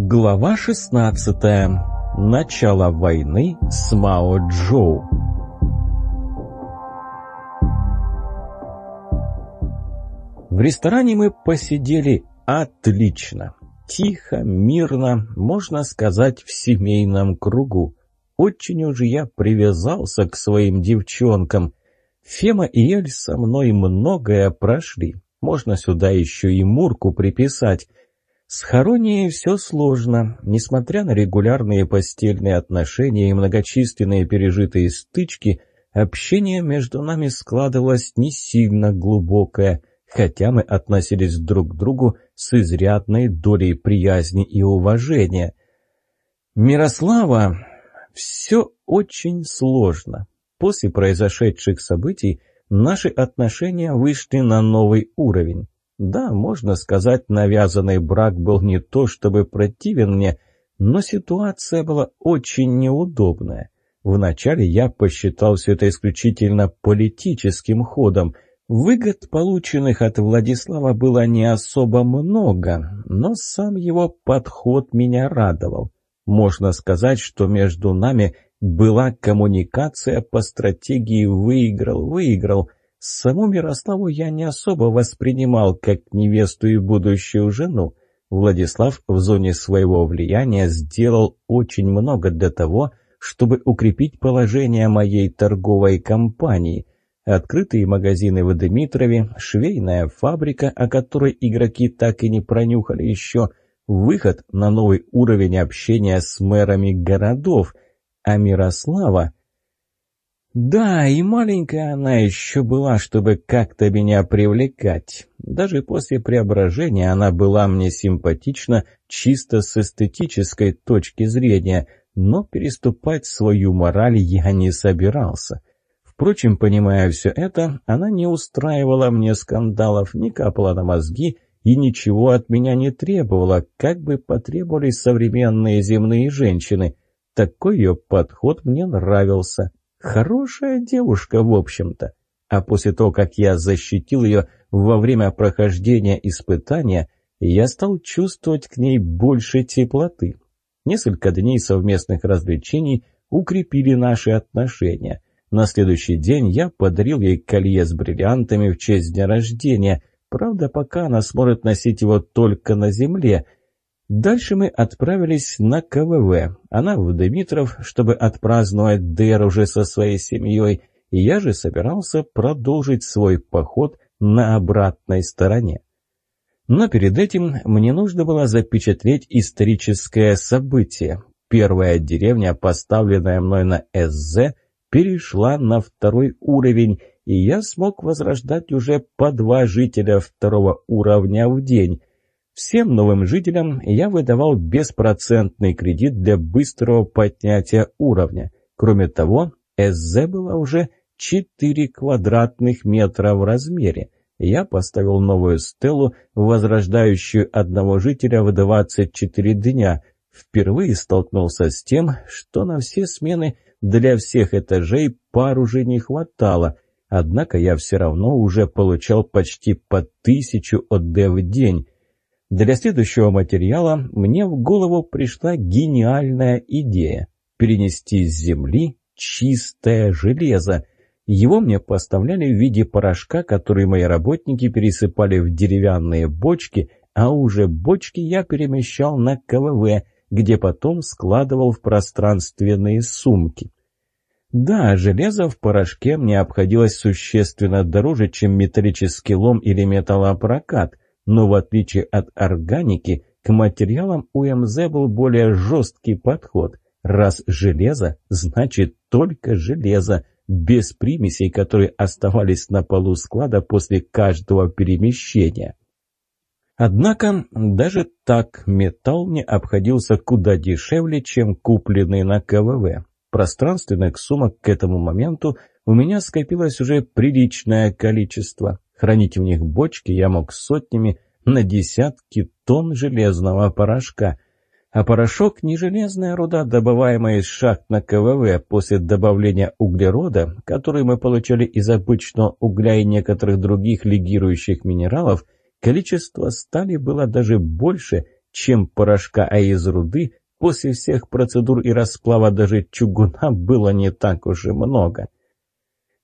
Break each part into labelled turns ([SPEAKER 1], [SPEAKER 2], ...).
[SPEAKER 1] Глава 16. Начало войны с Мао Джоу. В ресторане мы посидели отлично. Тихо, мирно, можно сказать, в семейном кругу. Очень уж я привязался к своим девчонкам. Фема и Эль со мной многое прошли. Можно сюда еще и Мурку приписать. С Харонией все сложно. Несмотря на регулярные постельные отношения и многочисленные пережитые стычки, общение между нами складывалось не сильно глубокое, хотя мы относились друг к другу с изрядной долей приязни и уважения. Мирослава, все очень сложно. После произошедших событий наши отношения вышли на новый уровень. Да, можно сказать, навязанный брак был не то чтобы противен мне, но ситуация была очень неудобная. Вначале я посчитал все это исключительно политическим ходом. Выгод, полученных от Владислава, было не особо много, но сам его подход меня радовал. Можно сказать, что между нами была коммуникация по стратегии «выиграл-выиграл», Саму Мирославу я не особо воспринимал как невесту и будущую жену. Владислав в зоне своего влияния сделал очень много для того, чтобы укрепить положение моей торговой компании. Открытые магазины в Дмитрове, швейная фабрика, о которой игроки так и не пронюхали еще, выход на новый уровень общения с мэрами городов. А Мирослава да, и маленькая она еще была, чтобы как-то меня привлекать. Даже после преображения она была мне симпатична чисто с эстетической точки зрения, но переступать свою мораль я не собирался. Впрочем, понимая все это, она не устраивала мне скандалов, не капала на мозги и ничего от меня не требовала, как бы потребовали современные земные женщины. Такой ее подход мне нравился. Хорошая девушка, в общем-то. А после того, как я защитил ее во время прохождения испытания, я стал чувствовать к ней больше теплоты. Несколько дней совместных развлечений укрепили наши отношения. На следующий день я подарил ей колье с бриллиантами в честь дня рождения. Правда, пока она сможет носить его только на земле – Дальше мы отправились на КВВ. Она в Дмитров, чтобы отпраздновать ДР уже со своей семьей. Я же собирался продолжить свой поход на обратной стороне. Но перед этим мне нужно было запечатлеть историческое событие. Первая деревня, поставленная мной на СЗ, перешла на второй уровень, и я смог возрождать уже по два жителя второго уровня в день. Всем новым жителям я выдавал беспроцентный кредит для быстрого поднятия уровня. Кроме того, СЗ была уже 4 квадратных метра в размере. Я поставил новую стелу, возрождающую одного жителя в 24 дня. Впервые столкнулся с тем, что на все смены для всех этажей пар уже не хватало. Однако я все равно уже получал почти по тысячу ОД в день. Для следующего материала мне в голову пришла гениальная идея – перенести с земли чистое железо. Его мне поставляли в виде порошка, который мои работники пересыпали в деревянные бочки, а уже бочки я перемещал на КВВ, где потом складывал в пространственные сумки. Да, железо в порошке мне обходилось существенно дороже, чем металлический лом или металлопрокат – но в отличие от органики, к материалам у МЗ был более жесткий подход. Раз железо, значит только железо, без примесей, которые оставались на полу склада после каждого перемещения. Однако даже так металл мне обходился куда дешевле, чем купленный на КВВ. Пространственных сумок к этому моменту у меня скопилось уже приличное количество. Хранить в них бочки я мог сотнями, на десятки тонн железного порошка. А порошок не железная руда, добываемая из шахт на КВВ после добавления углерода, который мы получали из обычного угля и некоторых других легирующих минералов, количество стали было даже больше, чем порошка, а из руды после всех процедур и расплава даже чугуна было не так уж и много.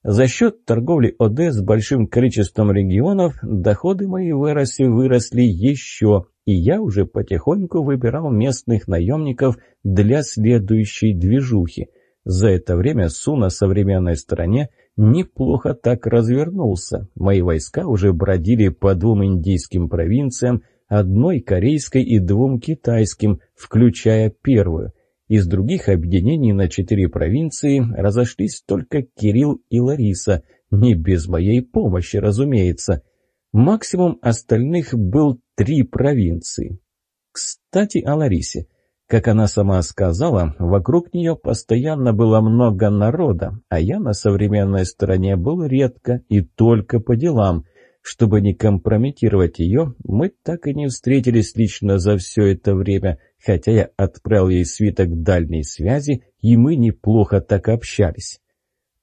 [SPEAKER 1] За счет торговли ОД с большим количеством регионов доходы мои в Эросе выросли еще, и я уже потихоньку выбирал местных наемников для следующей движухи. За это время Су на современной стороне неплохо так развернулся. Мои войска уже бродили по двум индийским провинциям, одной корейской и двум китайским, включая первую – из других объединений на четыре провинции разошлись только Кирилл и Лариса, не без моей помощи, разумеется. Максимум остальных был три провинции. Кстати, о Ларисе. Как она сама сказала, вокруг нее постоянно было много народа, а я на современной стороне был редко и только по делам – чтобы не компрометировать ее, мы так и не встретились лично за все это время, хотя я отправил ей свиток дальней связи, и мы неплохо так общались.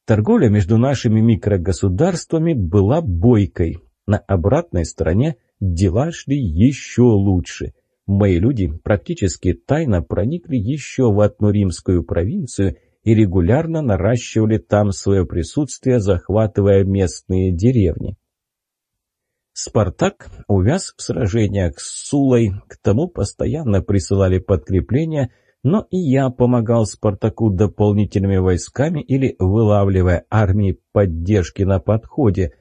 [SPEAKER 1] Торговля между нашими микрогосударствами была бойкой. На обратной стороне дела шли еще лучше. Мои люди практически тайно проникли еще в одну римскую провинцию и регулярно наращивали там свое присутствие, захватывая местные деревни. Спартак увяз в сражениях с Сулой, к тому постоянно присылали подкрепления, но и я помогал Спартаку дополнительными войсками или вылавливая армии поддержки на подходе.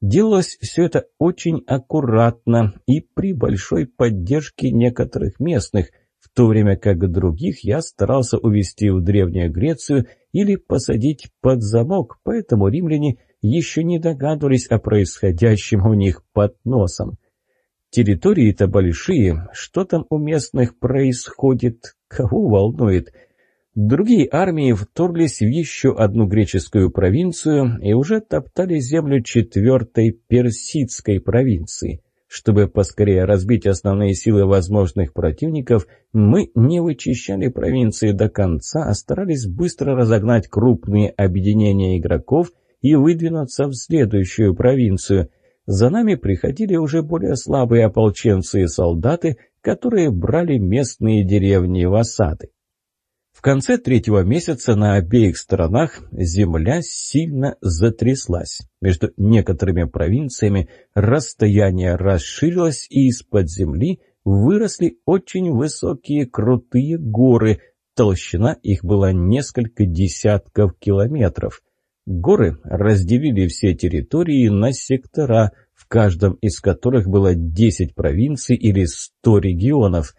[SPEAKER 1] Делалось все это очень аккуратно и при большой поддержке некоторых местных, в то время как других я старался увести в Древнюю Грецию или посадить под замок, поэтому римляне – еще не догадывались о происходящем у них под носом. Территории-то большие, что там у местных происходит, кого волнует? Другие армии вторглись в еще одну греческую провинцию и уже топтали землю четвертой персидской провинции. Чтобы поскорее разбить основные силы возможных противников, мы не вычищали провинции до конца, а старались быстро разогнать крупные объединения игроков и выдвинуться в следующую провинцию. За нами приходили уже более слабые ополченцы и солдаты, которые брали местные деревни в осады. В конце третьего месяца на обеих сторонах земля сильно затряслась. Между некоторыми провинциями расстояние расширилось, и из-под земли выросли очень высокие крутые горы. Толщина их была несколько десятков километров. Горы разделили все территории на сектора, в каждом из которых было 10 провинций или 100 регионов.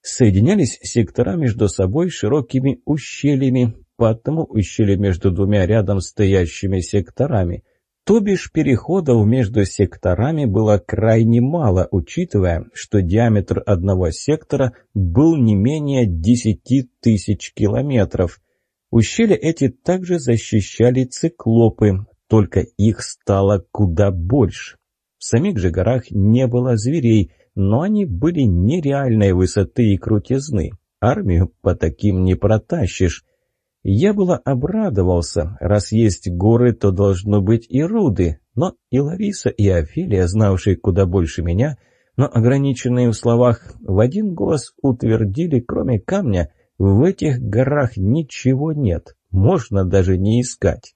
[SPEAKER 1] Соединялись сектора между собой широкими ущельями, по одному ущелью между двумя рядом стоящими секторами. То бишь переходов между секторами было крайне мало, учитывая, что диаметр одного сектора был не менее 10 тысяч километров – Ущелья эти также защищали циклопы, только их стало куда больше. В самих же горах не было зверей, но они были нереальной высоты и крутизны. Армию по таким не протащишь. Я было обрадовался, раз есть горы, то должно быть и руды, но и Лариса, и Офелия, знавшие куда больше меня, но ограниченные в словах, в один голос утвердили, кроме камня, в этих горах ничего нет, можно даже не искать.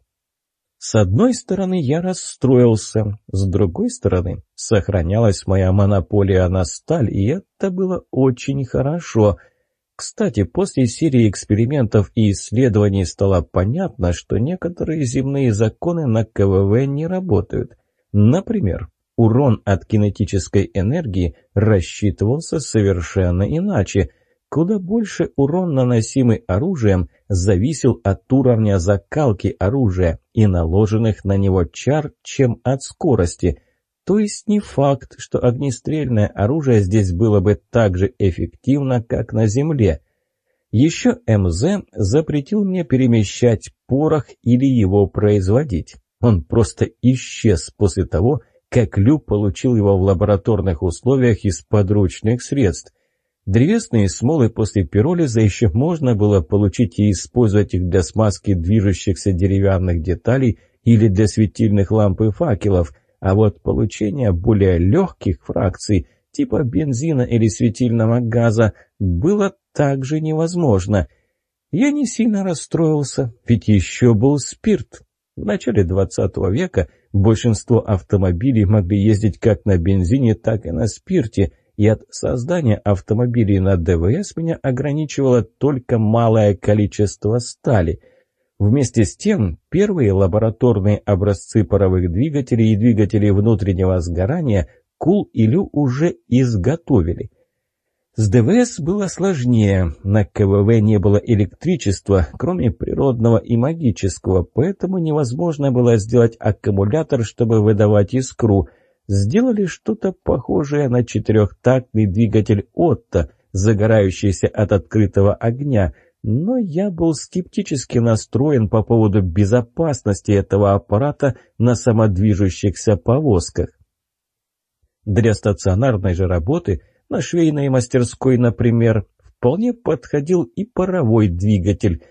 [SPEAKER 1] С одной стороны, я расстроился, с другой стороны, сохранялась моя монополия на сталь, и это было очень хорошо. Кстати, после серии экспериментов и исследований стало понятно, что некоторые земные законы на КВВ не работают. Например, урон от кинетической энергии рассчитывался совершенно иначе – Куда больше урон, наносимый оружием, зависел от уровня закалки оружия и наложенных на него чар, чем от скорости. То есть не факт, что огнестрельное оружие здесь было бы так же эффективно, как на Земле. Еще МЗ запретил мне перемещать порох или его производить. Он просто исчез после того, как Лю получил его в лабораторных условиях из подручных средств. Древесные смолы после пиролиза еще можно было получить и использовать их для смазки движущихся деревянных деталей или для светильных ламп и факелов, а вот получение более легких фракций, типа бензина или светильного газа, было также невозможно. Я не сильно расстроился, ведь еще был спирт. В начале 20 века большинство автомобилей могли ездить как на бензине, так и на спирте, и от создания автомобилей на ДВС меня ограничивало только малое количество стали. Вместе с тем, первые лабораторные образцы паровых двигателей и двигателей внутреннего сгорания Кул и Лю уже изготовили – с ДВС было сложнее, на КВВ не было электричества, кроме природного и магического, поэтому невозможно было сделать аккумулятор, чтобы выдавать искру. Сделали что-то похожее на четырехтактный двигатель Отто, загорающийся от открытого огня, но я был скептически настроен по поводу безопасности этого аппарата на самодвижущихся повозках. Для стационарной же работы – на швейной мастерской, например, вполне подходил и паровой двигатель.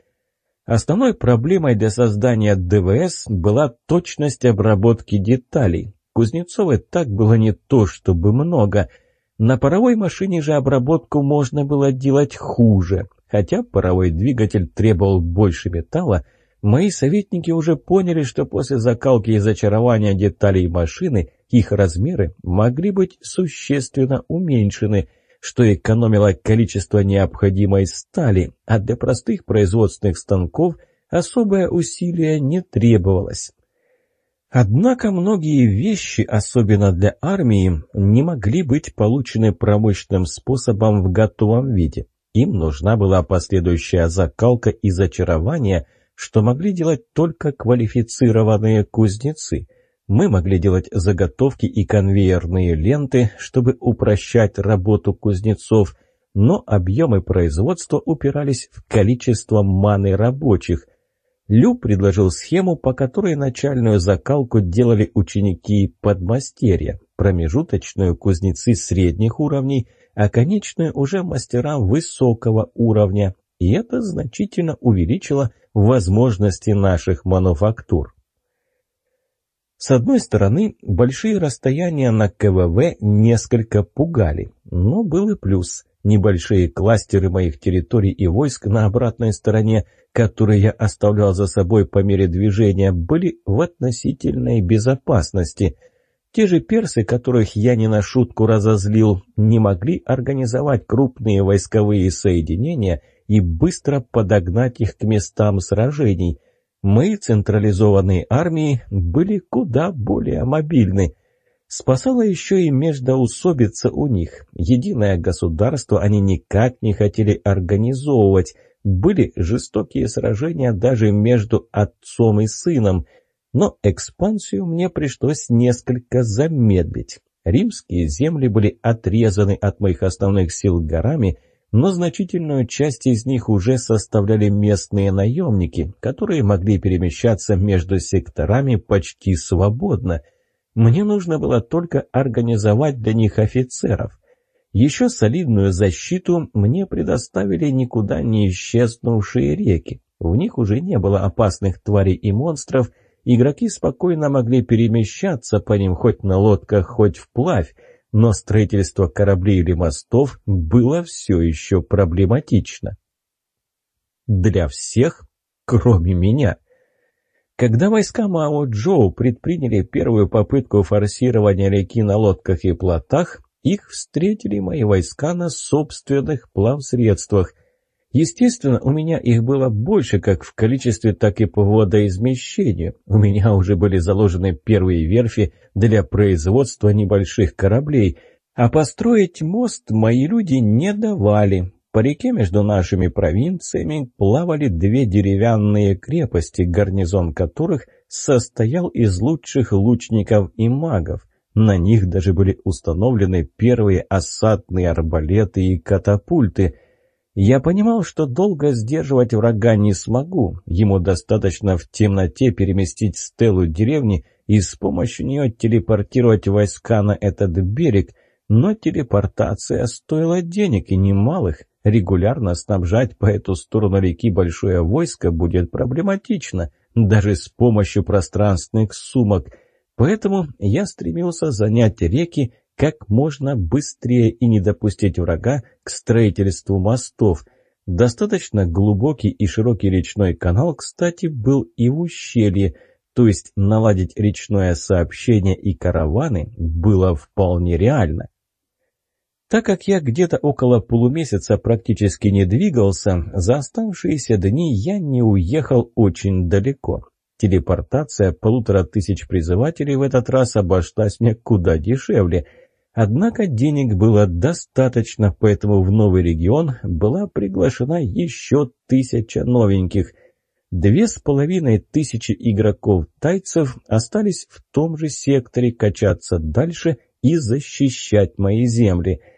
[SPEAKER 1] Основной проблемой для создания ДВС была точность обработки деталей. Кузнецова так было не то чтобы много. На паровой машине же обработку можно было делать хуже. Хотя паровой двигатель требовал больше металла, мои советники уже поняли, что после закалки и зачарования деталей машины их размеры могли быть существенно уменьшены, что экономило количество необходимой стали, а для простых производственных станков особое усилие не требовалось. Однако многие вещи, особенно для армии, не могли быть получены промышленным способом в готовом виде. Им нужна была последующая закалка и зачарование, что могли делать только квалифицированные кузнецы – мы могли делать заготовки и конвейерные ленты, чтобы упрощать работу кузнецов, но объемы производства упирались в количество маны рабочих. Лю предложил схему, по которой начальную закалку делали ученики подмастерья, промежуточную кузнецы средних уровней, а конечную уже мастера высокого уровня, и это значительно увеличило возможности наших мануфактур. С одной стороны, большие расстояния на КВВ несколько пугали, но был и плюс. Небольшие кластеры моих территорий и войск на обратной стороне, которые я оставлял за собой по мере движения, были в относительной безопасности. Те же персы, которых я не на шутку разозлил, не могли организовать крупные войсковые соединения и быстро подогнать их к местам сражений – Мои централизованные армии были куда более мобильны. Спасало еще и междоусобица у них. Единое государство они никак не хотели организовывать. Были жестокие сражения даже между отцом и сыном. Но экспансию мне пришлось несколько замедлить. Римские земли были отрезаны от моих основных сил горами – но значительную часть из них уже составляли местные наемники, которые могли перемещаться между секторами почти свободно. Мне нужно было только организовать для них офицеров. Еще солидную защиту мне предоставили никуда не исчезнувшие реки. В них уже не было опасных тварей и монстров, игроки спокойно могли перемещаться по ним хоть на лодках, хоть вплавь, но строительство кораблей или мостов было все еще проблематично. Для всех, кроме меня. Когда войска Мао Джоу предприняли первую попытку форсирования реки на лодках и плотах, их встретили мои войска на собственных плавсредствах, Естественно, у меня их было больше как в количестве, так и по водоизмещению. У меня уже были заложены первые верфи для производства небольших кораблей, а построить мост мои люди не давали. По реке между нашими провинциями плавали две деревянные крепости, гарнизон которых состоял из лучших лучников и магов. На них даже были установлены первые осадные арбалеты и катапульты – я понимал, что долго сдерживать врага не смогу. Ему достаточно в темноте переместить стелу деревни и с помощью нее телепортировать войска на этот берег. Но телепортация стоила денег и немалых. Регулярно снабжать по эту сторону реки большое войско будет проблематично, даже с помощью пространственных сумок. Поэтому я стремился занять реки как можно быстрее и не допустить врага к строительству мостов. Достаточно глубокий и широкий речной канал, кстати, был и в ущелье, то есть наладить речное сообщение и караваны было вполне реально. Так как я где-то около полумесяца практически не двигался, за оставшиеся дни я не уехал очень далеко. Телепортация полутора тысяч призывателей в этот раз обошлась мне куда дешевле. Однако денег было достаточно, поэтому в новый регион была приглашена еще тысяча новеньких. Две с половиной тысячи игроков-тайцев остались в том же секторе качаться дальше и защищать мои земли –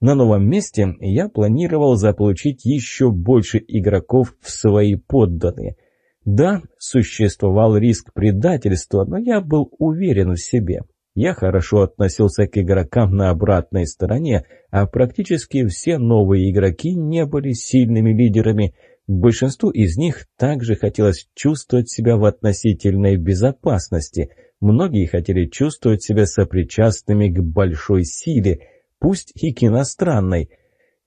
[SPEAKER 1] на новом месте я планировал заполучить еще больше игроков в свои подданные. Да, существовал риск предательства, но я был уверен в себе. Я хорошо относился к игрокам на обратной стороне, а практически все новые игроки не были сильными лидерами. Большинству из них также хотелось чувствовать себя в относительной безопасности. Многие хотели чувствовать себя сопричастными к большой силе – пусть и к.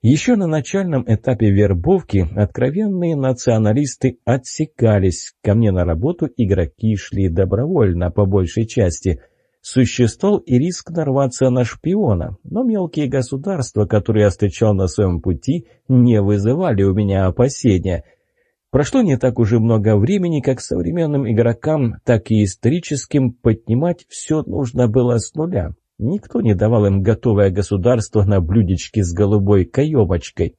[SPEAKER 1] Еще на начальном этапе вербовки откровенные националисты отсекались. Ко мне на работу игроки шли добровольно, по большей части. Существовал и риск нарваться на шпиона, но мелкие государства, которые я встречал на своем пути, не вызывали у меня опасения. Прошло не так уже много времени, как современным игрокам, так и историческим поднимать все нужно было с нуля. Никто не давал им готовое государство на блюдечке с голубой каемочкой.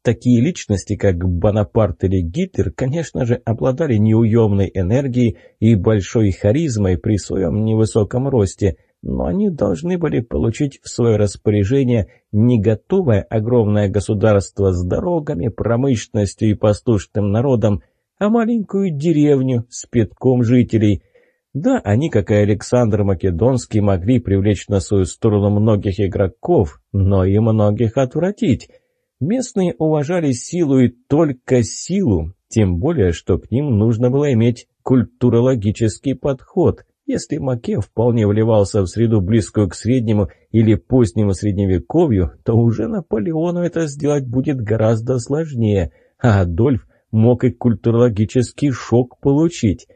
[SPEAKER 1] Такие личности, как Бонапарт или Гитлер, конечно же, обладали неуемной энергией и большой харизмой при своем невысоком росте, но они должны были получить в свое распоряжение не готовое огромное государство с дорогами, промышленностью и послушным народом, а маленькую деревню с пятком жителей – да, они, как и Александр Македонский, могли привлечь на свою сторону многих игроков, но и многих отвратить. Местные уважали силу и только силу, тем более, что к ним нужно было иметь культурологический подход. Если Маке вполне вливался в среду близкую к среднему или позднему средневековью, то уже Наполеону это сделать будет гораздо сложнее, а Адольф мог и культурологический шок получить.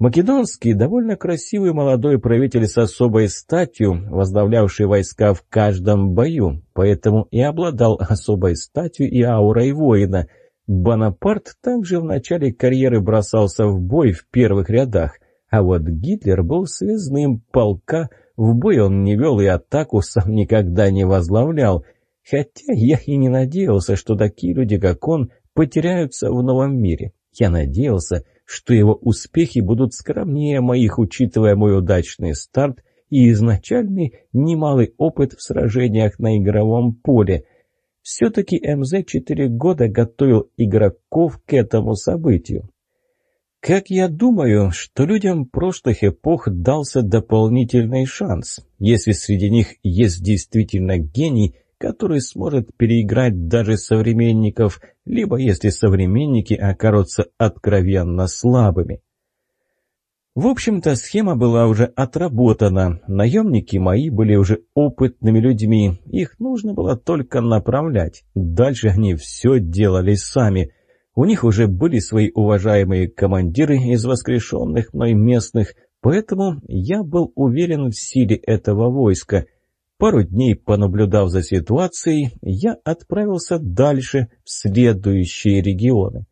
[SPEAKER 1] Македонский, довольно красивый молодой правитель с особой статью, возглавлявший войска в каждом бою, поэтому и обладал особой статью и аурой воина. Бонапарт также в начале карьеры бросался в бой в первых рядах, а вот Гитлер был связным полка, в бой он не вел и атаку сам никогда не возглавлял, хотя я и не надеялся, что такие люди, как он, потеряются в новом мире. Я надеялся, что его успехи будут скромнее моих, учитывая мой удачный старт и изначальный немалый опыт в сражениях на игровом поле. Все-таки МЗ четыре года готовил игроков к этому событию. Как я думаю, что людям прошлых эпох дался дополнительный шанс. Если среди них есть действительно гений, который сможет переиграть даже современников, либо если современники окажутся откровенно слабыми. В общем-то, схема была уже отработана. Наемники мои были уже опытными людьми. Их нужно было только направлять. Дальше они все делали сами. У них уже были свои уважаемые командиры из воскрешенных мной местных, поэтому я был уверен в силе этого войска. Пару дней понаблюдав за ситуацией, я отправился дальше, в следующие регионы.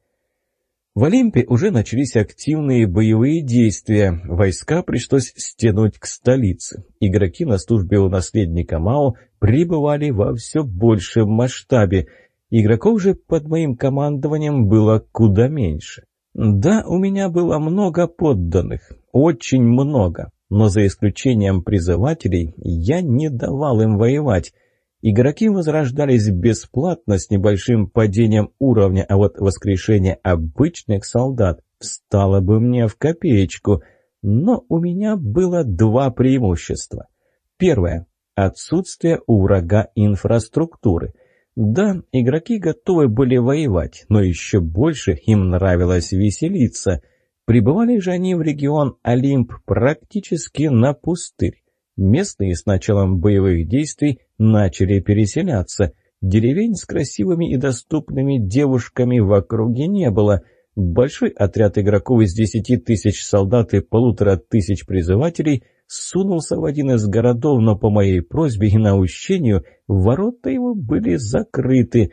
[SPEAKER 1] В Олимпе уже начались активные боевые действия, войска пришлось стянуть к столице. Игроки на службе у наследника Мао прибывали во все большем масштабе, игроков же под моим командованием было куда меньше. Да, у меня было много подданных, очень много, но за исключением призывателей я не давал им воевать. Игроки возрождались бесплатно с небольшим падением уровня, а вот воскрешение обычных солдат встало бы мне в копеечку. Но у меня было два преимущества. Первое – отсутствие у врага инфраструктуры. Да, игроки готовы были воевать, но еще больше им нравилось веселиться – Прибывали же они в регион Олимп практически на пустырь. Местные с началом боевых действий начали переселяться. Деревень с красивыми и доступными девушками в округе не было. Большой отряд игроков из десяти тысяч солдат и полутора тысяч призывателей сунулся в один из городов, но по моей просьбе и наущению ворота его были закрыты.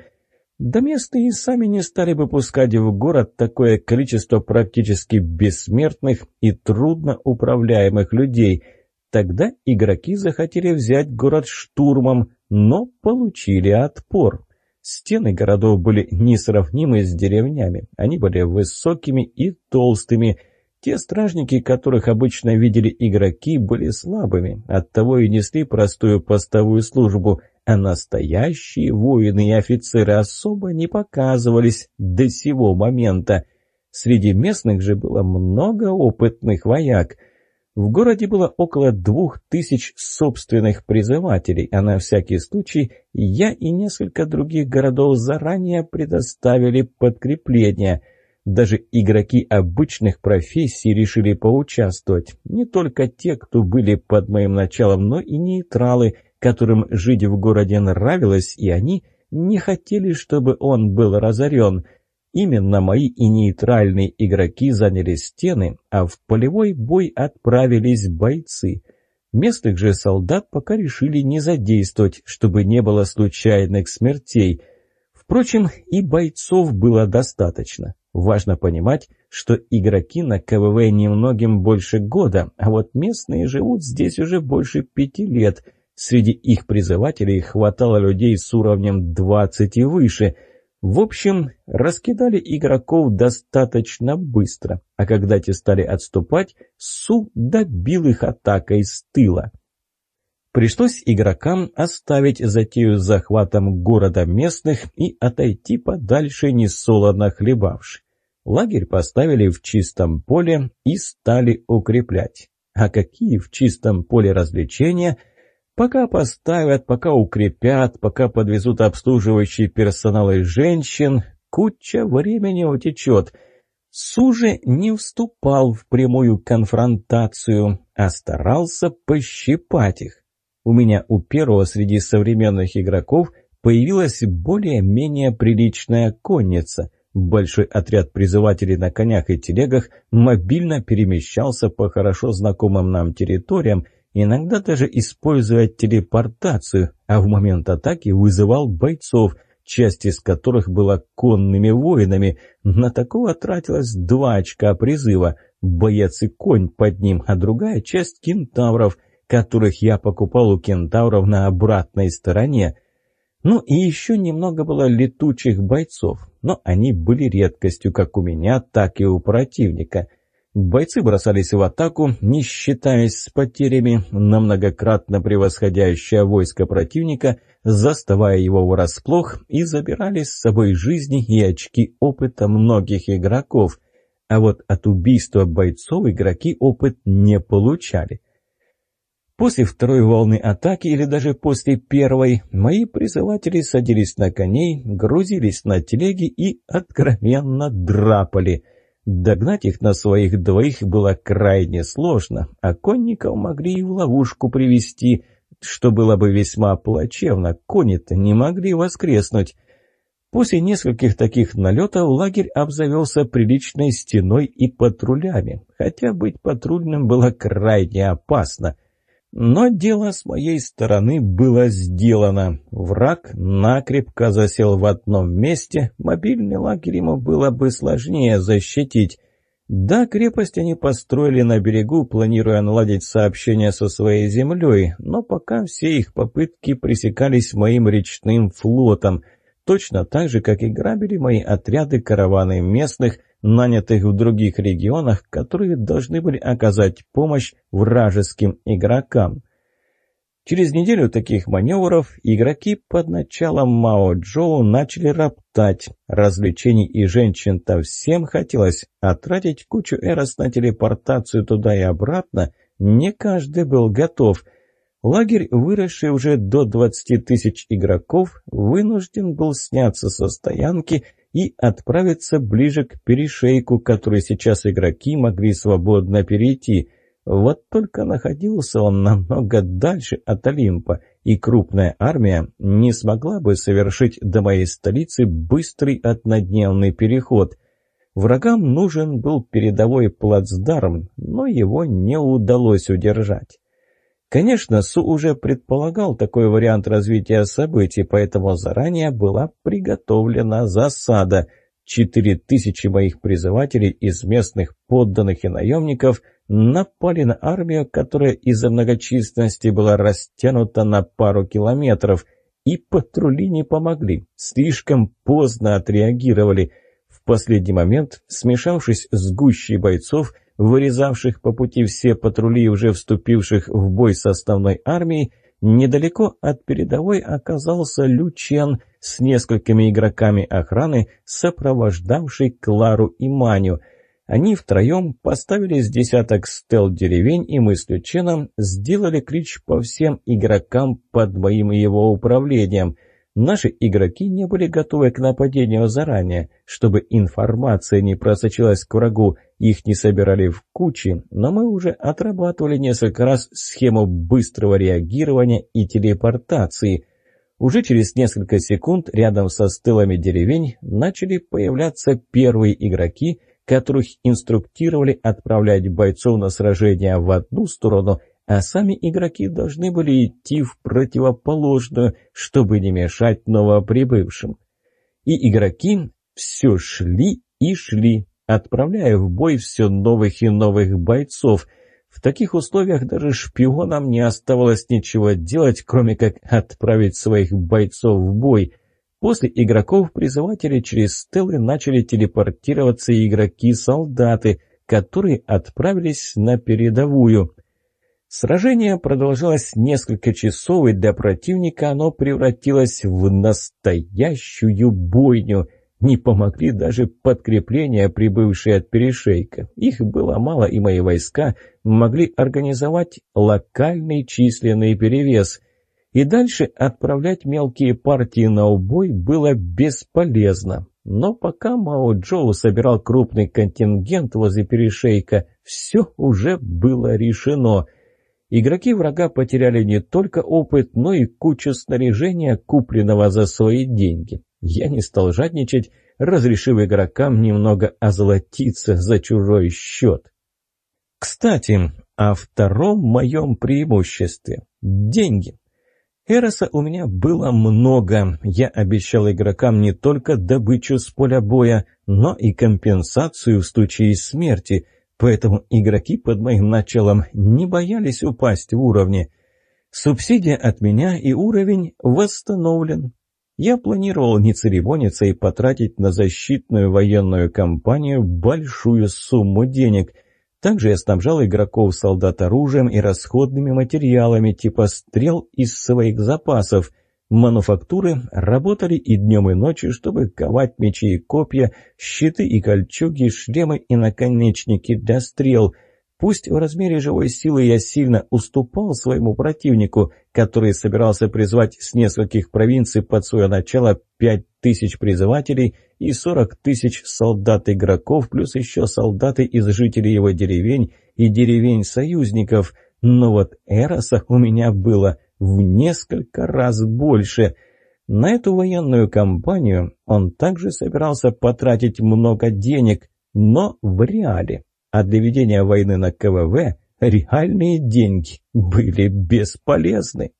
[SPEAKER 1] Да местные и сами не стали бы пускать в город такое количество практически бессмертных и трудно управляемых людей. Тогда игроки захотели взять город штурмом, но получили отпор. Стены городов были несравнимы с деревнями. Они были высокими и толстыми. Те стражники, которых обычно видели игроки, были слабыми, оттого и несли простую постовую службу, а настоящие воины и офицеры особо не показывались до сего момента. Среди местных же было много опытных вояк — в городе было около двух тысяч собственных призывателей, а на всякий случай я и несколько других городов заранее предоставили подкрепление. Даже игроки обычных профессий решили поучаствовать. Не только те, кто были под моим началом, но и нейтралы, которым жить в городе нравилось, и они не хотели, чтобы он был разорен – Именно мои и нейтральные игроки заняли стены, а в полевой бой отправились бойцы. Местных же солдат пока решили не задействовать, чтобы не было случайных смертей. Впрочем, и бойцов было достаточно. Важно понимать, что игроки на КВВ немногим больше года, а вот местные живут здесь уже больше пяти лет. Среди их призывателей хватало людей с уровнем 20 и выше – в общем, раскидали игроков достаточно быстро, а когда те стали отступать, Су добил их атакой с тыла. Пришлось игрокам оставить затею с захватом города местных и отойти подальше несолоно хлебавши. Лагерь поставили в чистом поле и стали укреплять. А какие в чистом поле развлечения – Пока поставят, пока укрепят, пока подвезут обслуживающий персонал и женщин, куча времени утечет. Суже не вступал в прямую конфронтацию, а старался пощипать их. У меня у первого среди современных игроков появилась более-менее приличная конница. Большой отряд призывателей на конях и телегах мобильно перемещался по хорошо знакомым нам территориям – иногда даже используя телепортацию, а в момент атаки вызывал бойцов, часть из которых была конными воинами. На такого тратилось два очка призыва, боец и конь под ним, а другая часть кентавров, которых я покупал у кентавров на обратной стороне. Ну и еще немного было летучих бойцов, но они были редкостью как у меня, так и у противника – Бойцы бросались в атаку, не считаясь с потерями, на многократно превосходящее войско противника, заставая его врасплох и забирали с собой жизни и очки опыта многих игроков. А вот от убийства бойцов игроки опыт не получали. После второй волны атаки или даже после первой, мои призыватели садились на коней, грузились на телеги и откровенно драпали – Догнать их на своих двоих было крайне сложно, а конников могли и в ловушку привести, что было бы весьма плачевно, кони-то не могли воскреснуть. После нескольких таких налетов лагерь обзавелся приличной стеной и патрулями, хотя быть патрульным было крайне опасно – но дело с моей стороны было сделано. Враг накрепко засел в одном месте, мобильный лагерь ему было бы сложнее защитить. Да, крепость они построили на берегу, планируя наладить сообщение со своей землей, но пока все их попытки пресекались моим речным флотом, точно так же, как и грабили мои отряды караваны местных, нанятых в других регионах, которые должны были оказать помощь вражеским игрокам. Через неделю таких маневров игроки под началом Мао Джоу начали роптать. Развлечений и женщин-то всем хотелось, а тратить кучу эрос на телепортацию туда и обратно не каждый был готов. Лагерь, выросший уже до 20 тысяч игроков, вынужден был сняться со стоянки и отправиться ближе к перешейку, который сейчас игроки могли свободно перейти. Вот только находился он намного дальше от Олимпа, и крупная армия не смогла бы совершить до моей столицы быстрый однодневный переход. Врагам нужен был передовой плацдарм, но его не удалось удержать. Конечно, Су уже предполагал такой вариант развития событий, поэтому заранее была приготовлена засада. Четыре тысячи моих призывателей из местных подданных и наемников напали на армию, которая из-за многочисленности была растянута на пару километров, и патрули не помогли, слишком поздно отреагировали. В последний момент, смешавшись с гущей бойцов, вырезавших по пути все патрули, уже вступивших в бой с основной армией, недалеко от передовой оказался Лючен с несколькими игроками охраны, сопровождавший Клару и Маню. Они втроем поставили с десяток стел деревень, и мы с Люченом сделали клич по всем игрокам под моим его управлением – Наши игроки не были готовы к нападению заранее, чтобы информация не просочилась к врагу, их не собирали в кучи, но мы уже отрабатывали несколько раз схему быстрого реагирования и телепортации. Уже через несколько секунд рядом со стылами деревень начали появляться первые игроки, которых инструктировали отправлять бойцов на сражение в одну сторону а сами игроки должны были идти в противоположную, чтобы не мешать новоприбывшим. И игроки все шли и шли, отправляя в бой все новых и новых бойцов. В таких условиях даже шпионам не оставалось ничего делать, кроме как отправить своих бойцов в бой. После игроков-призывателей через стелы начали телепортироваться игроки-солдаты, которые отправились на передовую – Сражение продолжалось несколько часов, и для противника оно превратилось в настоящую бойню. Не помогли даже подкрепления, прибывшие от перешейка. Их было мало, и мои войска могли организовать локальный численный перевес. И дальше отправлять мелкие партии на убой было бесполезно. Но пока Мао Джоу собирал крупный контингент возле перешейка, все уже было решено — Игроки врага потеряли не только опыт, но и кучу снаряжения, купленного за свои деньги. Я не стал жадничать, разрешив игрокам немного озолотиться за чужой счет. Кстати, о втором моем преимуществе – деньги. Эроса у меня было много. Я обещал игрокам не только добычу с поля боя, но и компенсацию в случае смерти – Поэтому игроки под моим началом не боялись упасть в уровне. Субсидия от меня и уровень восстановлен. Я планировал не церемониться и потратить на защитную военную кампанию большую сумму денег. Также я снабжал игроков солдат оружием и расходными материалами типа стрел из своих запасов. Мануфактуры работали и днем, и ночью, чтобы ковать мечи и копья, щиты и кольчуги, шлемы и наконечники для стрел. Пусть в размере живой силы я сильно уступал своему противнику, который собирался призвать с нескольких провинций под свое начало пять тысяч призывателей и сорок тысяч солдат-игроков, плюс еще солдаты из жителей его деревень и деревень союзников. Но вот Эроса у меня было в несколько раз больше. На эту военную кампанию он также собирался потратить много денег, но в реале. А для ведения войны на КВВ реальные деньги были бесполезны.